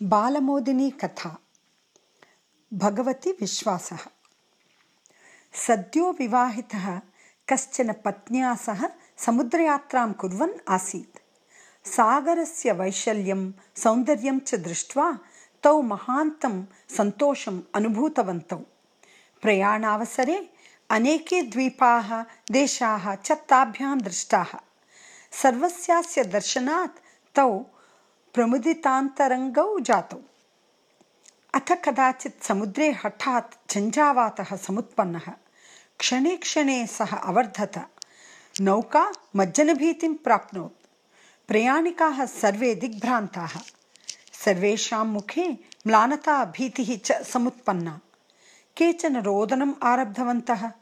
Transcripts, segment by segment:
बालमोदिनी कथा भगवति विश्वासः सद्यो विवाहितः कश्चन पत्न्या सह समुद्रयात्रां कुर्वन् आसीत् सागरस्य वैशल्यं सौन्दर्यं च दृष्ट्वा तौ महान्तं सन्तोषम् अनुभूतवन्तौ प्रयाणावसरे अनेके द्वीपाः देशाः च ताभ्यां दृष्टाः सर्वस्यास्य दर्शनात् तौ प्रमुदितान्तरङ्गौ जातौ। अथ कदाचित् समुद्रे हठात् झञ्झावातः समुत्पन्नः। क्षणे क्षणे सः अवर्धत। नौका मज्जनभीतिं प्राप्नोत्। प्रयाणिकाः सर्वे दिग्भ्रान्ताः। सर्वेषां मुखे म्लानता भीतिः च समुत्पन्ना। केचन रोदनम् आरब्धवन्तः।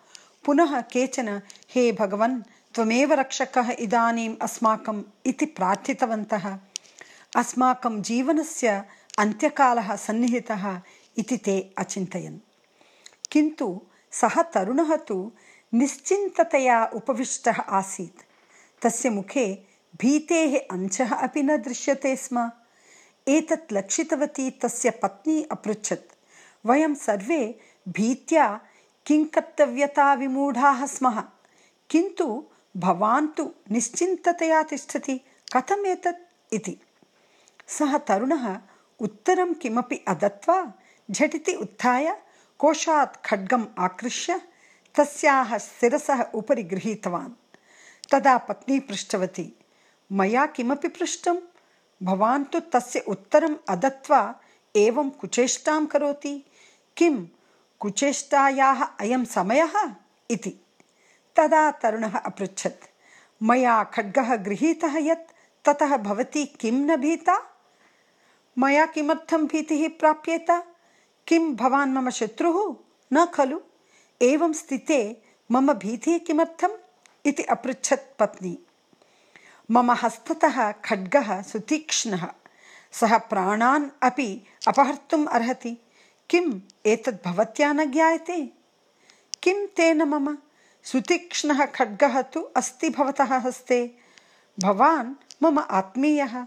पुनः केचन हे भगवन् त्वमेव रक्षकः इदानीम् अस्माकम् इति प्रार्थितवन्तः अस्माकं जीवनस्य अन्त्यकालः सन्निहितः इति ते अचिन्तयन्। किन्तु सः तरुणः तु निश्चिन्ततया उपविष्टः आसीत्। तस्य मुखे भीतेः अंशः अपि न दृश्यते स्म। एतत् लक्षितवती तस्य पत्नी अपृच्छत्। वयं सर्वे भीत्या किङ्कर्तव्यताविमूढाः स्मः। किन्तु भवान् तु निश्चिन्ततया तिष्ठति। कथम् एतत् इति सः तरुणः उत्तरं किमपि अदत्वा झटिति उत्थाय कोशात् खड्गम् आकृष्य तस्याः शिरसः उपरि गृहीतवान्। तदा पत्नी पृष्टवती मया किमपि पृष्टं भवान् तु तस्य उत्तरम् अदत्वा एवं कुचेष्टां करोति। किं कुचेष्टायाः अयं समयः? इति। तदा तरुणः अपृच्छत् मया खड्गः गृहीतः यत् ततः भवती किं न भीता मया किमर्थं भीतिः प्राप्येत? किं भवान् मम शत्रुः? न खलु। एवं स्थिते मम भीतिः किमर्थम् इति अपृच्छत् पत्नी। मम हस्ततः खड्गः सुतीक्ष्णः। सः प्राणान् अपि अपहर्तुम् अर्हति। किम्? एतद् भवत्या न ज्ञायते? किं तेन मम? सुतीक्ष्णः खड्गः तु अस्ति भवतः हस्ते। भवान् मम आत्मीयः।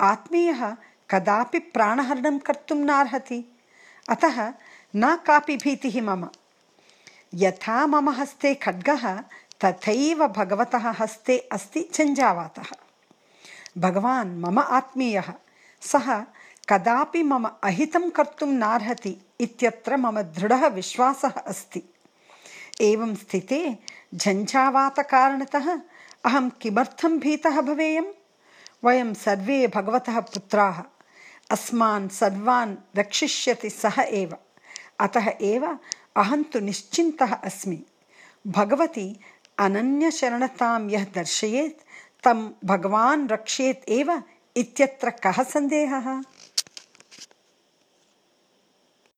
आत्मीयः कदापि प्राणहरणं कर्तुं नार्हति। अतः न कापि भीतिः मम। यथा मम हस्ते खड्गः तथैव भगवतः हस्ते अस्ति झञ्झावातः। भगवान् मम आत्मीयः। सः कदापि मम अहितं कर्तुं नार्हति इत्यत्र मम दृढः विश्वासः अस्ति। एवं स्थिते झञ्झावातकारणतः अहं किमर्थं भीतः भवेयं वयं सर्वे भगवतः पुत्राः अस्मान् सर्वान् रक्षिष्यति सः एव। अतः एव अहं तु निश्चिन्तः अस्मि। भगवती अनन्यशरणतां यः दर्शयेत्, तं भगवान् रक्षेत् एव इत्यत्र कः सन्देहः?